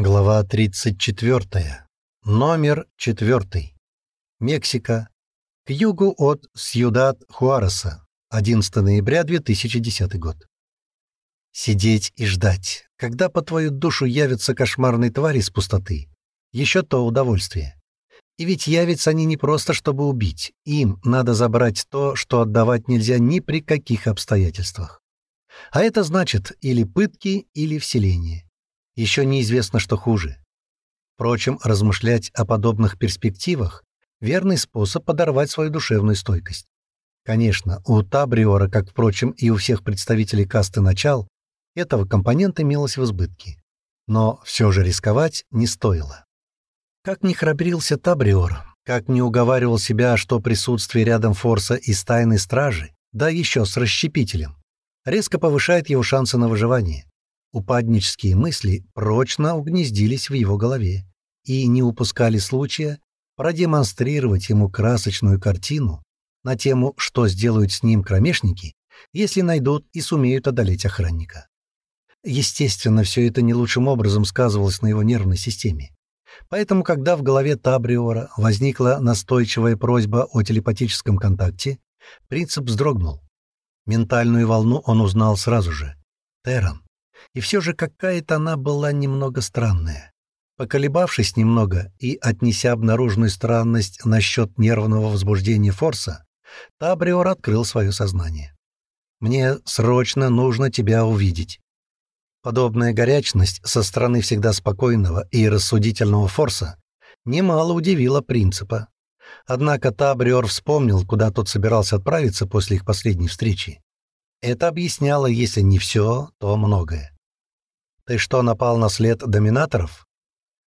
Глава 34. Номер 4. Мексика. К югу от Сьюдад-Хуареса. 11 ноября 2010 год. Сидеть и ждать, когда по твою душу явятся кошмарные твари из пустоты. Еще то удовольствие. И ведь явятся они не просто, чтобы убить. Им надо забрать то, что отдавать нельзя ни при каких обстоятельствах. А это значит или пытки, или вселение. Еще неизвестно, что хуже. Впрочем, размышлять о подобных перспективах — верный способ подорвать свою душевную стойкость. Конечно, у Табриора, как, впрочем, и у всех представителей касты начал, этого компонента имелось в избытке. Но все же рисковать не стоило. Как ни храбрился Табриор, как не уговаривал себя, что присутствие рядом Форса из тайной стражи, да еще с расщепителем, резко повышает его шансы на выживание. Упаднические мысли прочно угнездились в его голове и не упускали случая продемонстрировать ему красочную картину на тему, что сделают с ним кромешники, если найдут и сумеют одолеть охранника. Естественно, все это не лучшим образом сказывалось на его нервной системе. Поэтому, когда в голове Табриора возникла настойчивая просьба о телепатическом контакте, принцип вздрогнул. Ментальную волну он узнал сразу же. Терран. И все же какая-то она была немного странная. Поколебавшись немного и отнеся обнаруженную странность насчет нервного возбуждения Форса, Табриор открыл свое сознание. «Мне срочно нужно тебя увидеть». Подобная горячность со стороны всегда спокойного и рассудительного Форса немало удивила принципа. Однако Табриор вспомнил, куда тот собирался отправиться после их последней встречи. Это объясняло, если не все, то многое. «Ты что, напал на след доминаторов?»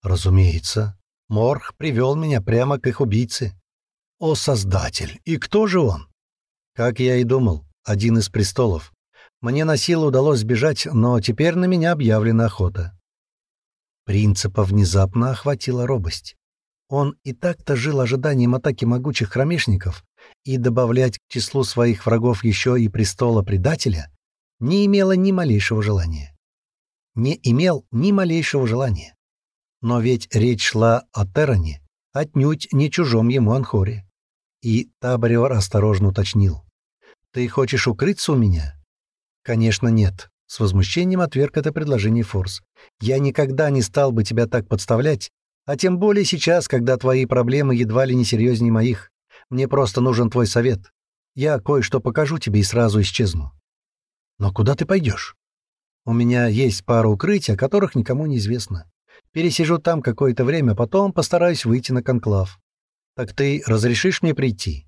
«Разумеется. Морх привел меня прямо к их убийце». «О, Создатель! И кто же он?» «Как я и думал, один из престолов. Мне на силу удалось сбежать, но теперь на меня объявлена охота». Принципа внезапно охватила робость. Он и так-то жил ожиданием атаки могучих хромешников, и добавлять к числу своих врагов еще и престола предателя не имело ни малейшего желания. Не имел ни малейшего желания. Но ведь речь шла о Терране, отнюдь не чужом ему Анхоре. И Табариор осторожно уточнил. «Ты хочешь укрыться у меня?» «Конечно, нет», — с возмущением отверг это предложение Форс. «Я никогда не стал бы тебя так подставлять, а тем более сейчас, когда твои проблемы едва ли не серьезнее моих. Мне просто нужен твой совет. Я кое-что покажу тебе и сразу исчезну. Но куда ты пойдешь? У меня есть пара укрытий, о которых никому не известно. Пересижу там какое-то время, потом постараюсь выйти на конклав. Так ты разрешишь мне прийти?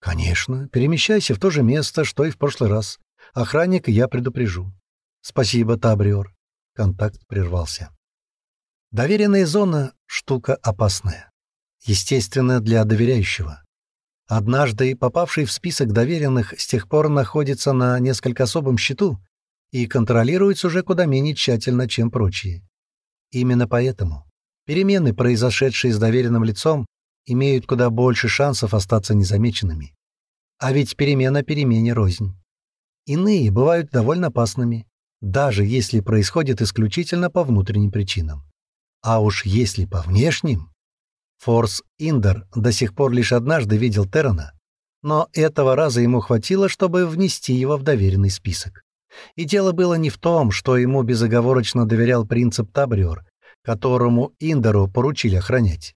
Конечно. Перемещайся в то же место, что и в прошлый раз. Охранника я предупрежу. Спасибо, Табриор. Контакт прервался. Доверенная зона — штука опасная. Естественно, для доверяющего. Однажды попавший в список доверенных с тех пор находится на несколько особом счету и контролируется уже куда менее тщательно, чем прочие. Именно поэтому перемены, произошедшие с доверенным лицом, имеют куда больше шансов остаться незамеченными. А ведь перемена перемене рознь. Иные бывают довольно опасными, даже если происходит исключительно по внутренним причинам. А уж если по внешним... Форс Индер до сих пор лишь однажды видел Террана, но этого раза ему хватило, чтобы внести его в доверенный список. И дело было не в том, что ему безоговорочно доверял принцип Табриор, которому Индеру поручили охранять.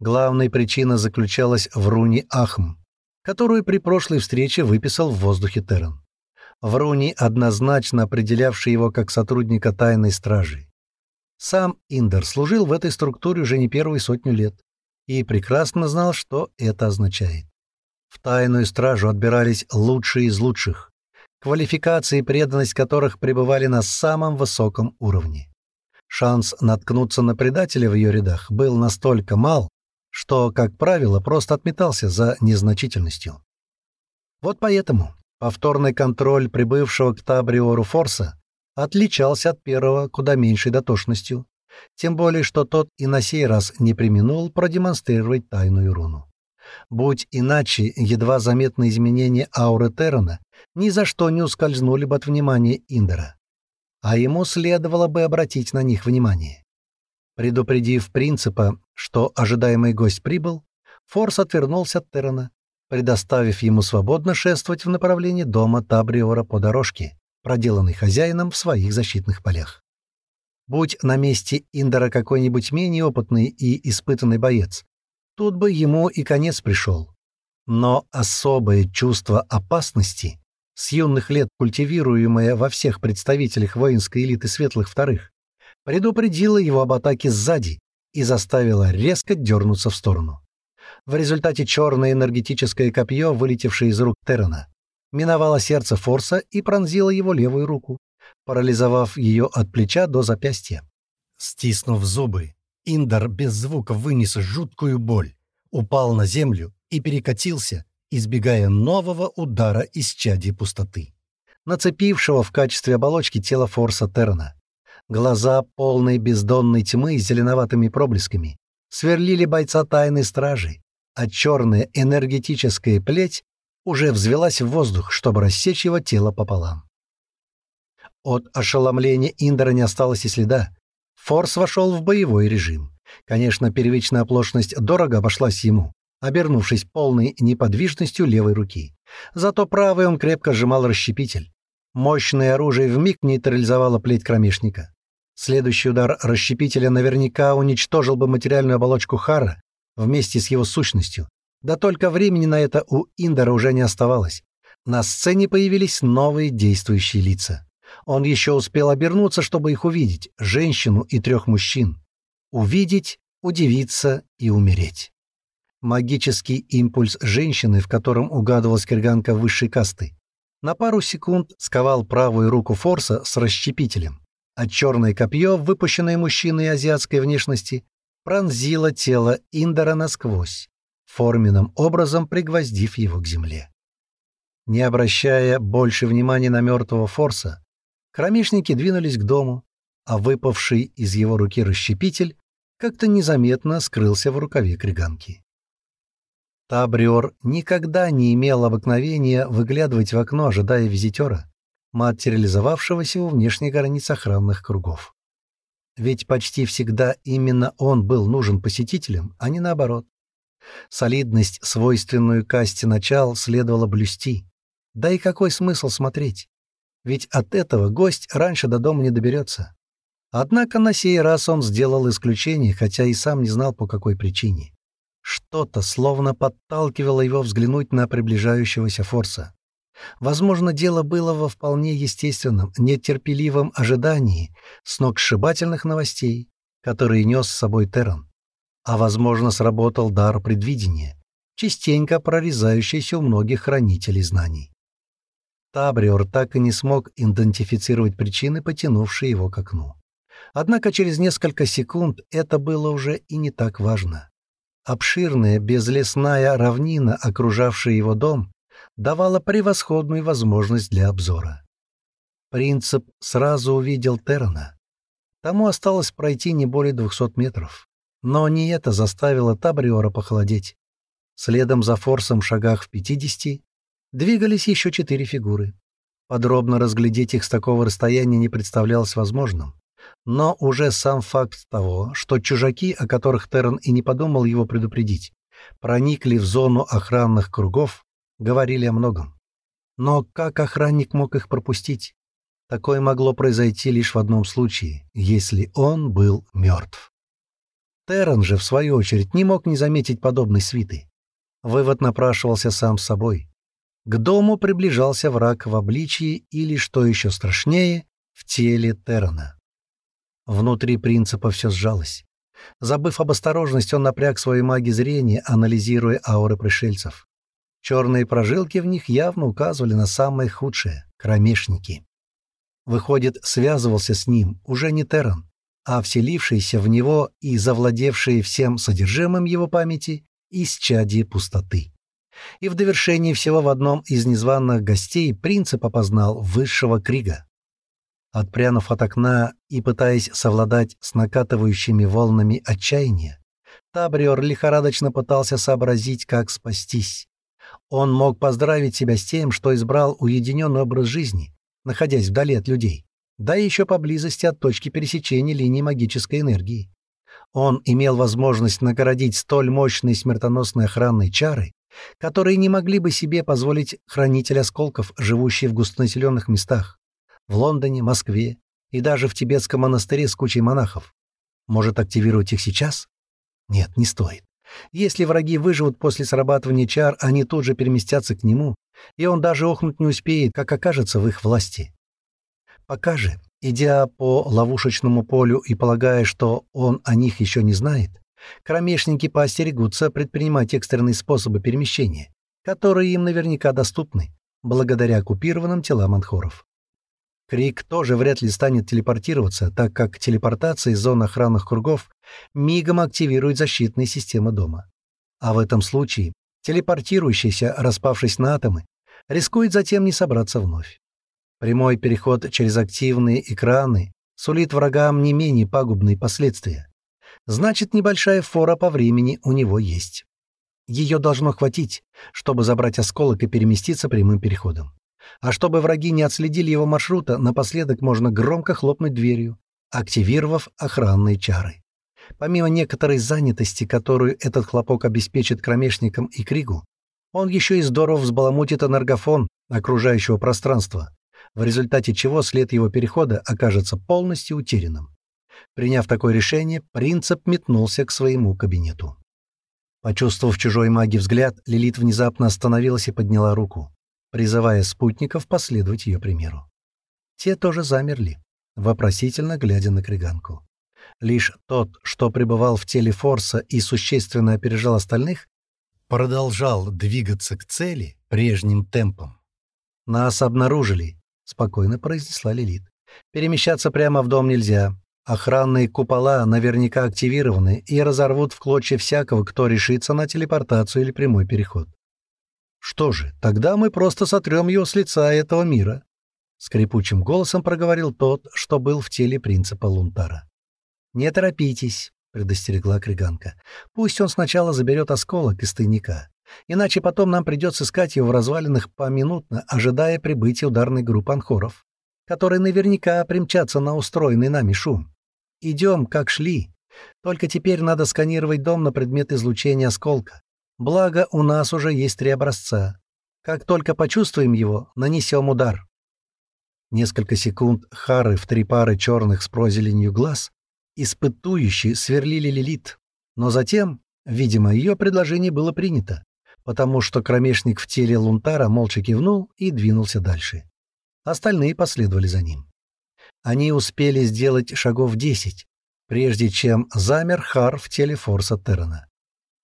Главная причина заключалась в руне Ахм, которую при прошлой встрече выписал в воздухе Терран. В руне, однозначно определявший его как сотрудника тайной стражи. Сам Индер служил в этой структуре уже не первую сотню лет и прекрасно знал, что это означает. В тайную стражу отбирались лучшие из лучших, квалификации и преданность которых пребывали на самом высоком уровне. Шанс наткнуться на предателя в ее рядах был настолько мал, что, как правило, просто отметался за незначительностью. Вот поэтому повторный контроль прибывшего к Табриору Форса отличался от первого куда меньшей дотошностью, тем более, что тот и на сей раз не применул продемонстрировать тайную руну. Будь иначе, едва заметные изменения ауры Террена ни за что не ускользнули бы от внимания Индера. А ему следовало бы обратить на них внимание. Предупредив принципа, что ожидаемый гость прибыл, Форс отвернулся от Террена, предоставив ему свободно шествовать в направлении дома Табриора по дорожке, проделанной хозяином в своих защитных полях. Будь на месте Индора какой-нибудь менее опытный и испытанный боец, тут бы ему и конец пришел. Но особое чувство опасности, с юных лет культивируемое во всех представителях воинской элиты светлых вторых, предупредило его об атаке сзади и заставило резко дернуться в сторону. В результате черное энергетическое копье, вылетевшее из рук Террена, миновало сердце Форса и пронзило его левую руку, парализовав ее от плеча до запястья. Стиснув зубы, Индер без звука вынес жуткую боль, упал на землю и перекатился, избегая нового удара из чади пустоты, нацепившего в качестве оболочки тело Форса Террена. Глаза, полные бездонной тьмы с зеленоватыми проблесками, сверлили бойца тайной стражи, а черная энергетическая плеть уже взвелась в воздух, чтобы рассечь его тело пополам. От ошеломления Индера не осталось и следа. Форс вошел в боевой режим. Конечно, первичная оплошность дорого обошлась ему, обернувшись полной неподвижностью левой руки. Зато правой он крепко сжимал расщепитель. Мощное оружие вмиг нейтрализовало плеть кромешника. Следующий удар расщепителя наверняка уничтожил бы материальную оболочку Хара вместе с его сущностью. Да только времени на это у Индора уже не оставалось. На сцене появились новые действующие лица. Он еще успел обернуться, чтобы их увидеть, женщину и трех мужчин. Увидеть, удивиться и умереть. Магический импульс женщины, в котором угадывалась кирганка высшей касты, на пару секунд сковал правую руку Форса с расщепителем, а черное копье, выпущенное мужчиной азиатской внешности, пронзило тело Индора насквозь, форменным образом пригвоздив его к земле. Не обращая больше внимания на мертвого Форса, кромешники двинулись к дому, а выпавший из его руки расщепитель как-то незаметно скрылся в рукаве криганки. Табриор никогда не имел обыкновения выглядывать в окно, ожидая визитера, материализовавшегося у внешней границ охранных кругов. Ведь почти всегда именно он был нужен посетителям, а не наоборот. Солидность, свойственную касте начал, следовало блюсти. Да и какой смысл смотреть? Ведь от этого гость раньше до дома не доберется. Однако на сей раз он сделал исключение, хотя и сам не знал по какой причине. Что-то словно подталкивало его взглянуть на приближающегося Форса. Возможно, дело было во вполне естественном, нетерпеливом ожидании сногсшибательных новостей, которые нес с собой Терран. А, возможно, сработал дар предвидения, частенько прорезающийся у многих хранителей знаний. Табриор так и не смог идентифицировать причины, потянувшие его к окну. Однако через несколько секунд это было уже и не так важно. Обширная безлесная равнина, окружавшая его дом, давала превосходную возможность для обзора. Принцип сразу увидел Террена. Тому осталось пройти не более двухсот метров. Но не это заставило Табриора похолодеть. Следом за Форсом в шагах в пятидесяти двигались еще четыре фигуры. Подробно разглядеть их с такого расстояния не представлялось возможным. Но уже сам факт того, что чужаки, о которых Террен и не подумал его предупредить, проникли в зону охранных кругов, говорили о многом. Но как охранник мог их пропустить? Такое могло произойти лишь в одном случае, если он был мертв. Террен же, в свою очередь, не мог не заметить подобной свиты. Вывод напрашивался сам собой. К дому приближался враг в обличии или, что еще страшнее, в теле Террена. Внутри принципа все сжалось. Забыв об осторожности, он напряг свои маги зрения, анализируя ауры пришельцев. Черные прожилки в них явно указывали на самое худшее — кромешники. Выходит, связывался с ним уже не Терран, а вселившийся в него и завладевшие всем содержимым его памяти исчадие пустоты. И в довершении всего в одном из незваных гостей принцип опознал высшего крига. Отпрянув от окна и пытаясь совладать с накатывающими волнами отчаяния, Табриор лихорадочно пытался сообразить, как спастись. Он мог поздравить себя с тем, что избрал уединенный образ жизни, находясь вдали от людей, да еще поблизости от точки пересечения линии магической энергии. Он имел возможность наградить столь мощные смертоносные охранные чары, которые не могли бы себе позволить хранитель осколков, живущий в густонаселенных местах, в Лондоне, Москве и даже в тибетском монастыре с кучей монахов. Может активировать их сейчас? Нет, не стоит. Если враги выживут после срабатывания чар, они тут же переместятся к нему, и он даже охнуть не успеет, как окажется в их власти. Пока же, идя по ловушечному полю и полагая, что он о них еще не знает, кромешники поостерегутся предпринимать экстренные способы перемещения, которые им наверняка доступны, благодаря оккупированным телам анхоров. Крик тоже вряд ли станет телепортироваться, так как телепортация из зон охранных кругов мигом активирует защитные системы дома. А в этом случае телепортирующийся, распавшись на атомы, рискует затем не собраться вновь. Прямой переход через активные экраны сулит врагам не менее пагубные последствия. Значит, небольшая фора по времени у него есть. Ее должно хватить, чтобы забрать осколок и переместиться прямым переходом. А чтобы враги не отследили его маршрута, напоследок можно громко хлопнуть дверью, активировав охранные чары. Помимо некоторой занятости, которую этот хлопок обеспечит кромешникам и Кригу, он еще и здорово взбаламутит энергофон окружающего пространства, в результате чего след его перехода окажется полностью утерянным. Приняв такое решение, принцип метнулся к своему кабинету. Почувствовав чужой магии взгляд, Лилит внезапно остановилась и подняла руку призывая спутников последовать ее примеру. Те тоже замерли, вопросительно глядя на Криганку. Лишь тот, что пребывал в теле Форса и существенно опережал остальных, продолжал двигаться к цели прежним темпом. «Нас обнаружили», — спокойно произнесла Лилит. «Перемещаться прямо в дом нельзя. Охранные купола наверняка активированы и разорвут в клочья всякого, кто решится на телепортацию или прямой переход. Что же, тогда мы просто сотрем его с лица этого мира. Скрипучим голосом проговорил тот, что был в теле принципа Лунтара. «Не торопитесь», — предостерегла Криганка. «Пусть он сначала заберет осколок из тайника, иначе потом нам придется искать его в развалинах поминутно, ожидая прибытия ударной группы анхоров, которые наверняка примчатся на устроенный нами шум. Идем, как шли. Только теперь надо сканировать дом на предмет излучения осколка. Благо, у нас уже есть три образца. Как только почувствуем его, нанесем удар. Несколько секунд Хары в три пары черных с прозеленью глаз испытующие сверлили Лилит, но затем, видимо, ее предложение было принято, потому что кромешник в теле Лунтара молча кивнул и двинулся дальше. Остальные последовали за ним. Они успели сделать шагов десять, прежде чем замер Хар в теле Форса Террена.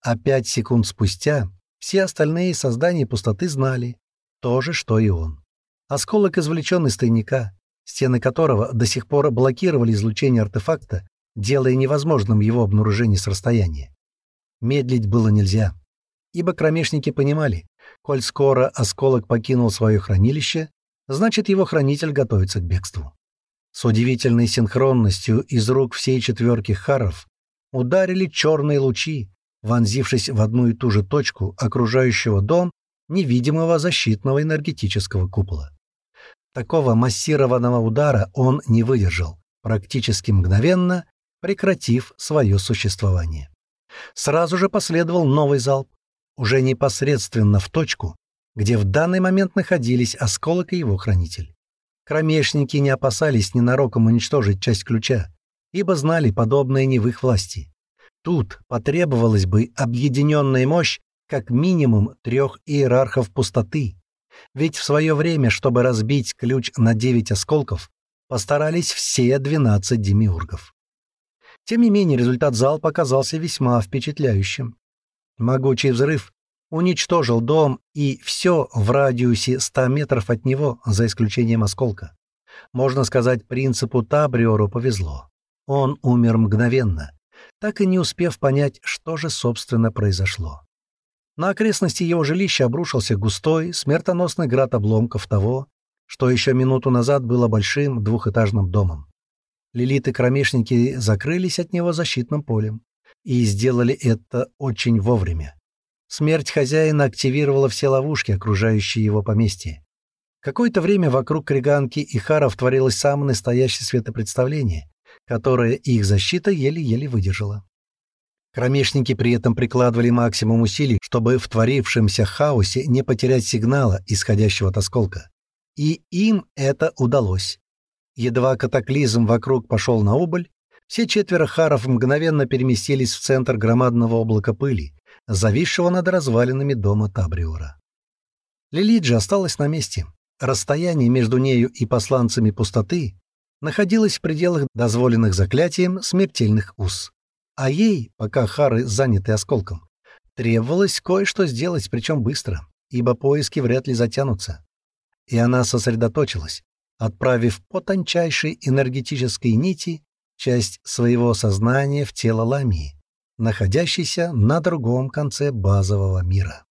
А пять секунд спустя все остальные создания пустоты знали то же, что и он. Осколок извлечен из тайника, стены которого до сих пор блокировали излучение артефакта, делая невозможным его обнаружение с расстояния. Медлить было нельзя, ибо кромешники понимали, коль скоро осколок покинул свое хранилище, значит его хранитель готовится к бегству. С удивительной синхронностью из рук всей четверки харов ударили черные лучи, вонзившись в одну и ту же точку окружающего дом невидимого защитного энергетического купола. Такого массированного удара он не выдержал, практически мгновенно прекратив свое существование. Сразу же последовал новый залп, уже непосредственно в точку, где в данный момент находились осколок и его хранитель. Кромешники не опасались ненароком уничтожить часть ключа, ибо знали подобное не в их власти. Тут потребовалась бы объединенная мощь как минимум трех иерархов пустоты. Ведь в свое время, чтобы разбить ключ на девять осколков, постарались все двенадцать демиургов. Тем не менее, результат залпа оказался весьма впечатляющим. Могучий взрыв уничтожил дом и все в радиусе 100 метров от него, за исключением осколка. Можно сказать, принципу Табриору повезло. Он умер мгновенно, так и не успев понять, что же, собственно, произошло. На окрестности его жилища обрушился густой, смертоносный град обломков того, что еще минуту назад было большим двухэтажным домом. Лилиты-кромешники закрылись от него защитным полем и сделали это очень вовремя. Смерть хозяина активировала все ловушки, окружающие его поместье. Какое-то время вокруг Криганки и Харов творилось самое настоящее светопредставление, которое их защита еле-еле выдержала. Кромешники при этом прикладывали максимум усилий, чтобы в творившемся хаосе не потерять сигнала, исходящего от осколка. И им это удалось. Едва катаклизм вокруг пошел на убыль, все четверо харов мгновенно переместились в центр громадного облака пыли, зависшего над развалинами дома Табриора. Лилиджи осталась на месте. Расстояние между нею и посланцами пустоты находилось в пределах дозволенных заклятием смертельных уз. А ей, пока Хары заняты осколком, требовалось кое-что сделать, причем быстро, ибо поиски вряд ли затянутся. И она сосредоточилась, отправив по тончайшей энергетической нити часть своего сознания в тело Ламии, находящейся на другом конце базового мира.